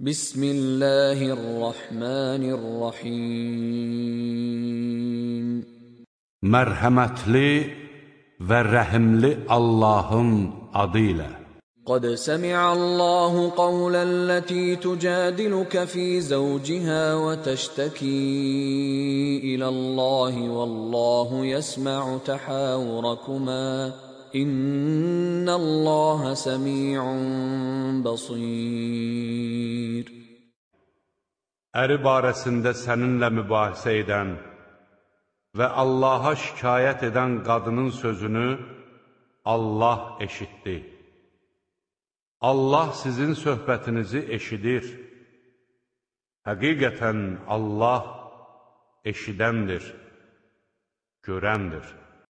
بسم الله الرحمن الرحيم Mərhəmətli və rəhimli Allahın adı ilə. قد سمع الله قول التي تجادلك في زوجها وتشتكي إلى الله والله يسمع تحاوركما İnnallaha semi'un basir. Əri barəsində səninlə mübahisə edən və Allaha şikayət edən qadının sözünü Allah eşitdi. Allah sizin söhbətinizi eşidir. Həqiqətən Allah eşidəndir, görəndir.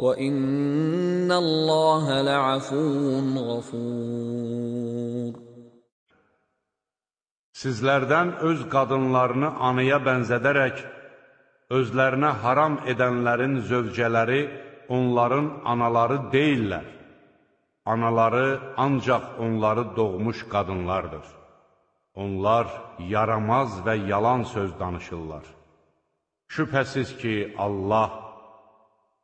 وإن الله لعفو غفور Sizlərdən öz qadınlarını anıya bənzədərək, özlərinə haram edənlərin zövcələri onların anaları deyillər. Anaları ancaq onları doğmuş qadınlardır. Onlar yaramaz və yalan söz danışırlar. Şübhəsiz ki, Allah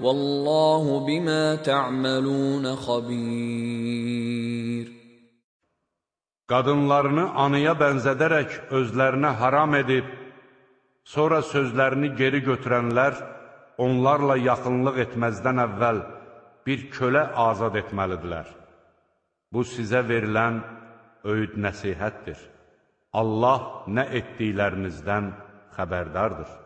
Vallahu bima ta'malun xabir. Qadınlarını anıya bənzədərək özlərinə haram edib, sonra sözlərini geri götürənlər onlarla yaxınlıq etməzdən əvvəl bir kölə azad etməlidirlər. Bu sizə verilən öyüd nəsihətdir. Allah nə etdiklərinizdən xəbərdardır.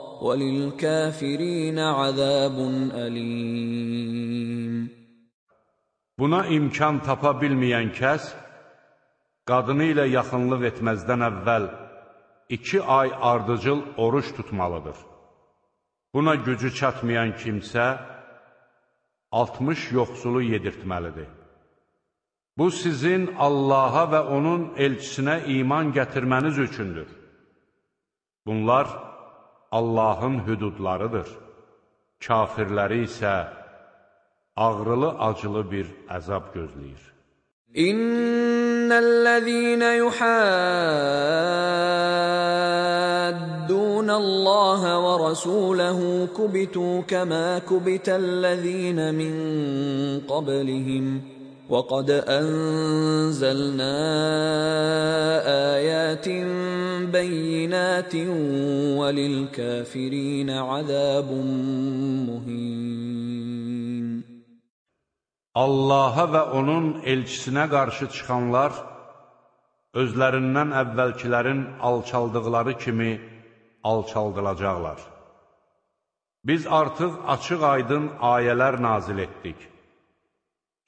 وَلِلْكَافِرِينَ عَذَابٌ أَلِيمٌ Buna imkan tapa bilməyən kəs, qadını ilə yaxınlıq etməzdən əvvəl iki ay ardıcıl oruç tutmalıdır. Buna gücü çatmayan kimsə, 60 yoxsulu yedirtməlidir. Bu sizin Allaha və onun elçisinə iman gətirməniz üçündür. Bunlar, Allahın hüdudlarıdır. Kafirləri isə ağrılı-acılı bir əzab gözləyir. İnnellezîne yuhaddûnallâhe ve rasûlehu kubitu kemâ kubitellezîne min qablihim. وقد أنزلنا آيات بينات وللكافرين عذاب مهين Allaha və onun elçisinə qarşı çıxanlar özlərindən əvvəlkilərin alçaldıqları kimi alçaldılacaqlar. Biz artıq açıq-aydın ayələr nazil etdik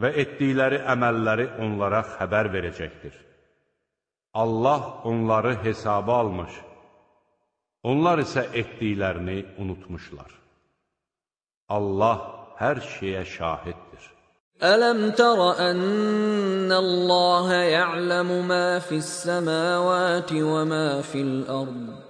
və etdikləri əməlləri onlara xəbər verəcəkdir. Allah onları hesaba almış, onlar isə etdiklərini unutmuşlar. Allah hər şeyə şahiddir. Ələm tərə ənnəlləhə ya'ləmu mə fissəməvəti və mə fil-ərdə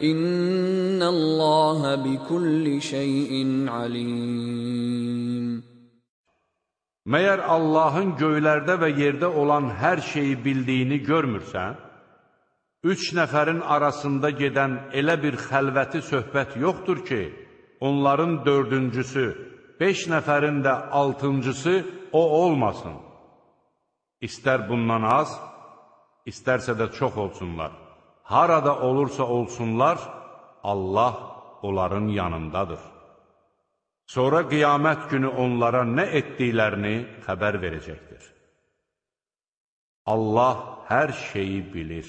İnnallaha bikulli şeyin alim. Məyər Allahın göylərdə və yerdə olan hər şeyi bildiyini görmürsən? Üç nəfərin arasında gedən elə bir xəlvəti söhbət yoxdur ki, onların dördüncüsü, beş nəfərin də altıncısı o olmasın. İstər bundan az, istərsə də çox olsunlar harada olursa olsunlar, Allah onların yanındadır. Sonra qiyamət günü onlara nə etdiklərini xəbər verəcəkdir. Allah hər şeyi bilir.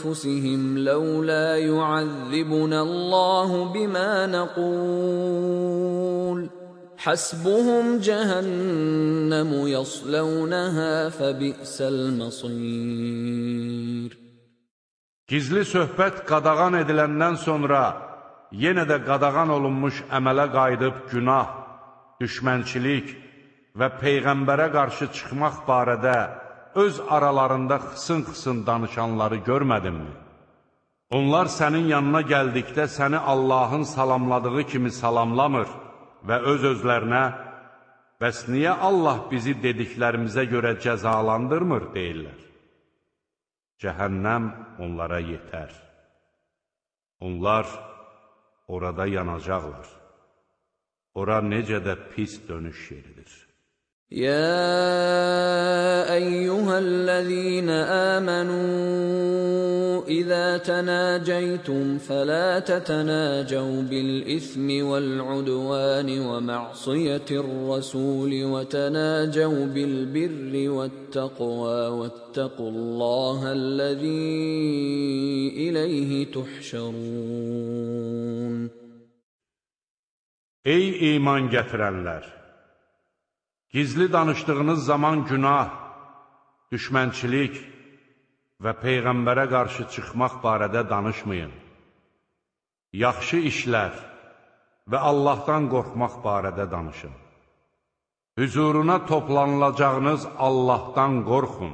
انفسهم لولا يعذبنا الله بما نقول حسبهم جهنم يصلونها فبئس المصير Gizli söhbət qadağan ediləndən sonra yenə də qadağan olunmuş əmələ qayıdıb günah, düşmənçilik, və Peyğəmbərə qarşı çıxmaq barədə öz aralarında xısın-xısın danışanları görmədinmi? Onlar sənin yanına gəldikdə səni Allahın salamladığı kimi salamlamır və öz-özlərinə bəs niyə Allah bizi dediklərimizə görə cəzalandırmır, deyirlər. Cəhənnəm onlara yetər. Onlar orada yanacaqlar. Ora necə də pis dönüş yeridir. يا أيها الذين آمنوا إذا تناجيتم فلا تتناجوا بالإثم والعدوان ومعصية الرسول وتناجوا بالبر والتقوى واتقوا الله الذي إليه تحشرون Ey iman gətirənlər! Gizli danışdığınız zaman günah, düşmənçilik və Peyğəmbərə qarşı çıxmaq barədə danışmayın. Yaxşı işlər və Allahdan qorxmaq barədə danışın. Hüzuruna toplanılacağınız Allahdan qorxun.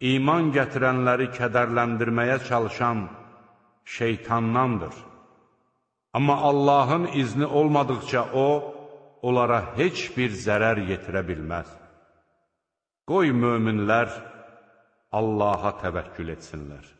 iman gətirənləri kədərləndirməyə çalışan şeytandandır. Amma Allahın izni olmadıqca o, onlara heç bir zərər yetirə bilməz. Qoy möminlər Allaha təvəkkül etsinlər.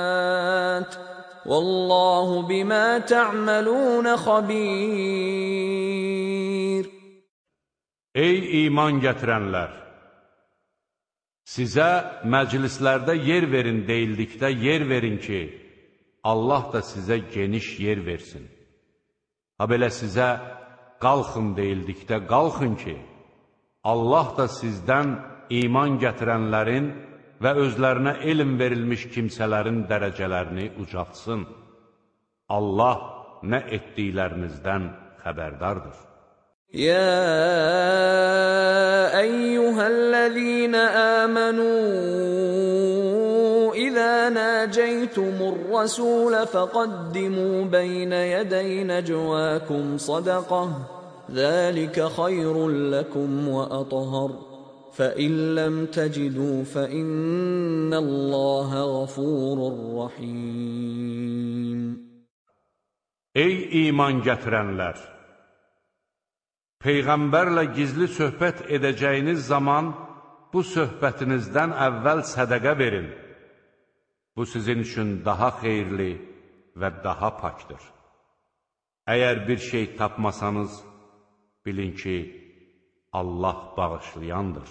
Vallahu bima ta'malun xabir. Ey iman gətirənlər! Sizə məclislərdə yer verin deyildikdə yer verin ki, Allah da sizə geniş yer versin. Ha belə sizə qalxın deyildikdə qalxın ki, Allah da sizdən iman gətirənlərin və özlərinə elm verilmiş kimsələrin dərəcələrini ucaltsın. Allah nə etdiklərinizdən xəbərdardır. يا ايها الذين امنوا اذا ناجيتم الرسول فقدموا بين يدي نجواكم صدقه ذلك خير لكم واطهر فان لم تجدوا فان الله غفور رحيم Ey iman gətirənlər! Peyğəmbərlə gizli söhbət edəcəyiniz zaman bu söhbətinizdən əvvəl sədəqə verin. Bu sizin üçün daha xeyirli və daha pakdır. Əgər bir şey tapmasanız, bilin ki, Allah bağışlayandır,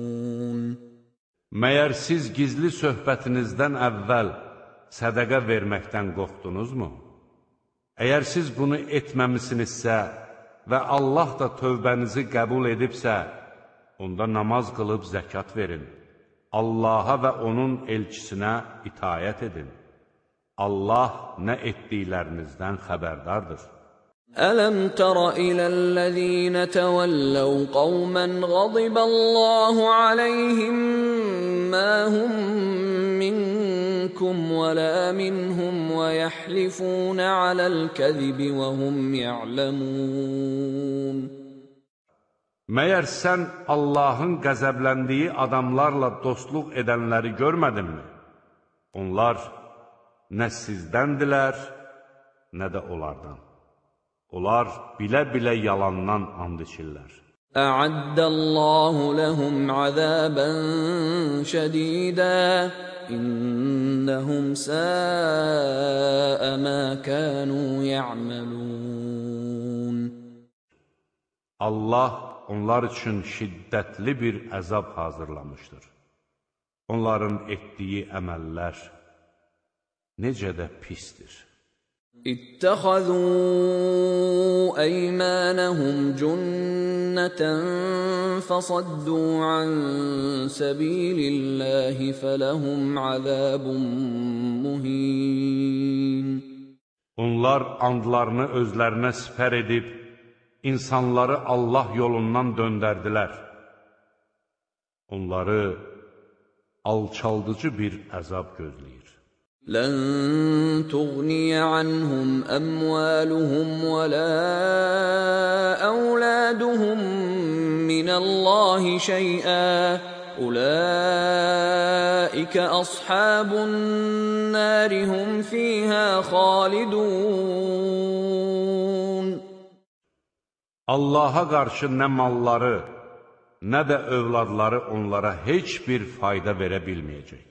Məyər siz gizli söhbətinizdən əvvəl sədəqə verməkdən qorxdunuzmu? Əgər siz bunu etməmisinizsə, və Allah da tövbənizi qəbul edibsə, onda namaz qılıb zəkat verin. Allaha və onun elçisinə itayət edin. Allah nə etdiklərinizdən xəbərdardır. Ələm tərə iləl-ləzīnə təvəlləv qawmən qadiballahu aləyhim mə hum منكم ولا منهم ويحلفون على الكذب وهم يعلمون Məyər sən Allahın qəzəbləndiyi adamlarla dostluq edənləri görmədinmi? Onlar nə sizdəndilər, nə də onlardan. Onlar bilə-bilə yalandan and içirlər. Ə'addəllahu ləhum əzəbən şədidə İnnəhum səə mə kənu ya'malun Allah onlar üçün şiddətli bir əzab hazırlamışdır. Onların etdiyi əməllər necə də pisdir. اتخذوا ايمانهم جنه فصدوا عن سبيل الله فلهم عذاب مهين Onlar andlarını özlərinə sipər edib, insanları Allah yolundan döndərdilər. Onları alçaldıcı bir əzab gözləyir. لن تغني عنهم أموالهم ولا أولادهم من الله شيئا أولئك أصحاب النار هم فيها خالدون Allaha qarşı nə malları, nə də övladları onlara heç bir fayda verə bilməyəcək.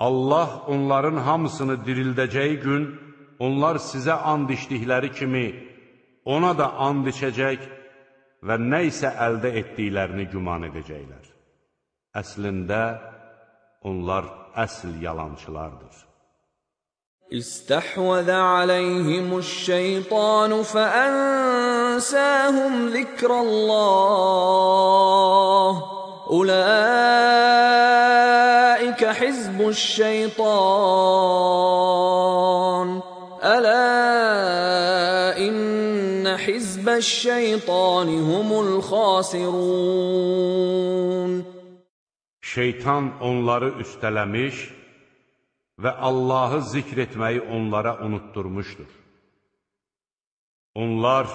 Allah onların hamısını dirildəcəyi gün onlar sizə and içdikləri kimi ona da and içəcək və nə isə əldə etdiklərini güman edəcəklər. Əslində onlar əsl yalançılardır. İstəhvəzə aleyhimuş-şeytanu fəənsəhum zikrallah. Ulai الله أولئك حزب الشيطان ألا إن حزب الشيطان هم الخاسرون Şeytan onları üstələmiş və Allahı zikr etməyi onlara unutturmuşdur. Onlar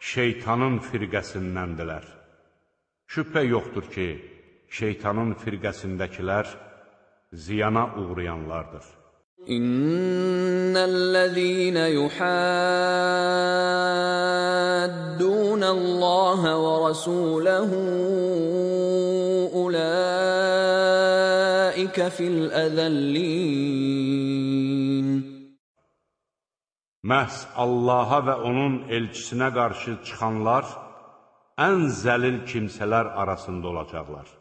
şeytanın firqəsindəndirlər. Şübhə yoxdur ki, şeytanın firqəsindəkilər ziyana uğrayanlardır. İnnellezîne yuhaddûnallâhe ve rasûlehu ulâike fil ezellîn. Məhz Allaha və onun elçisinə qarşı çıxanlar ən zəlil kimsələr arasında olacaqlar.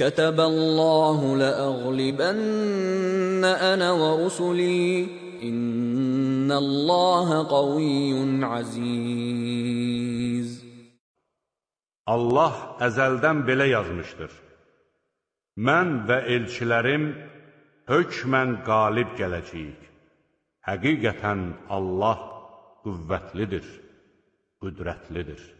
Kətəbəllahu ləəğlibənnə ənə və rusuli İnnəllaha qaviyyun aziz. Allah əzəldən belə yazmışdır. Mən və elçilərim hökmən qalib gələcəyik. Həqiqətən Allah qüvvətlidir, qüdrətlidir.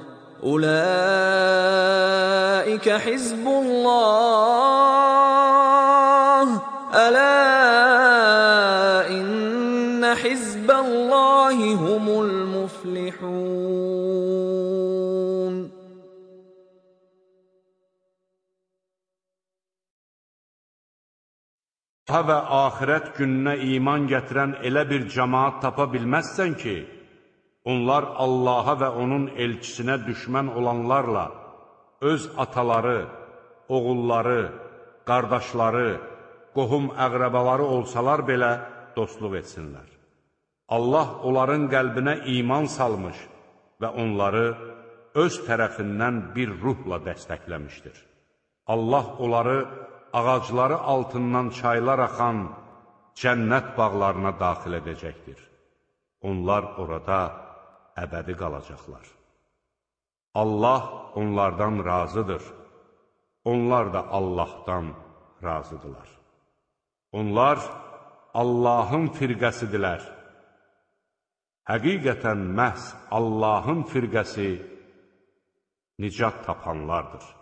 اولئك حزب الله الا ان حزب الله هم المفلحون və axirət gününə iman gətirən elə bir cəmaat tapa bilməzsən ki, onlar Allaha və onun elçisinə düşmən olanlarla öz ataları, oğulları, qardaşları, qohum əqrəbaları olsalar belə dostluq etsinlər. Allah onların qəlbinə iman salmış və onları öz tərəfindən bir ruhla dəstəkləmişdir. Allah onları ağacları altından çaylar axan cənnət bağlarına daxil edəcəkdir. Onlar orada əbədi qalacaqlar. Allah onlardan razıdır. Onlar da Allahdan razıdırlar. Onlar Allahın firqəsidirlər. Həqiqətən məhz Allahın firqəsi nicat tapanlardır.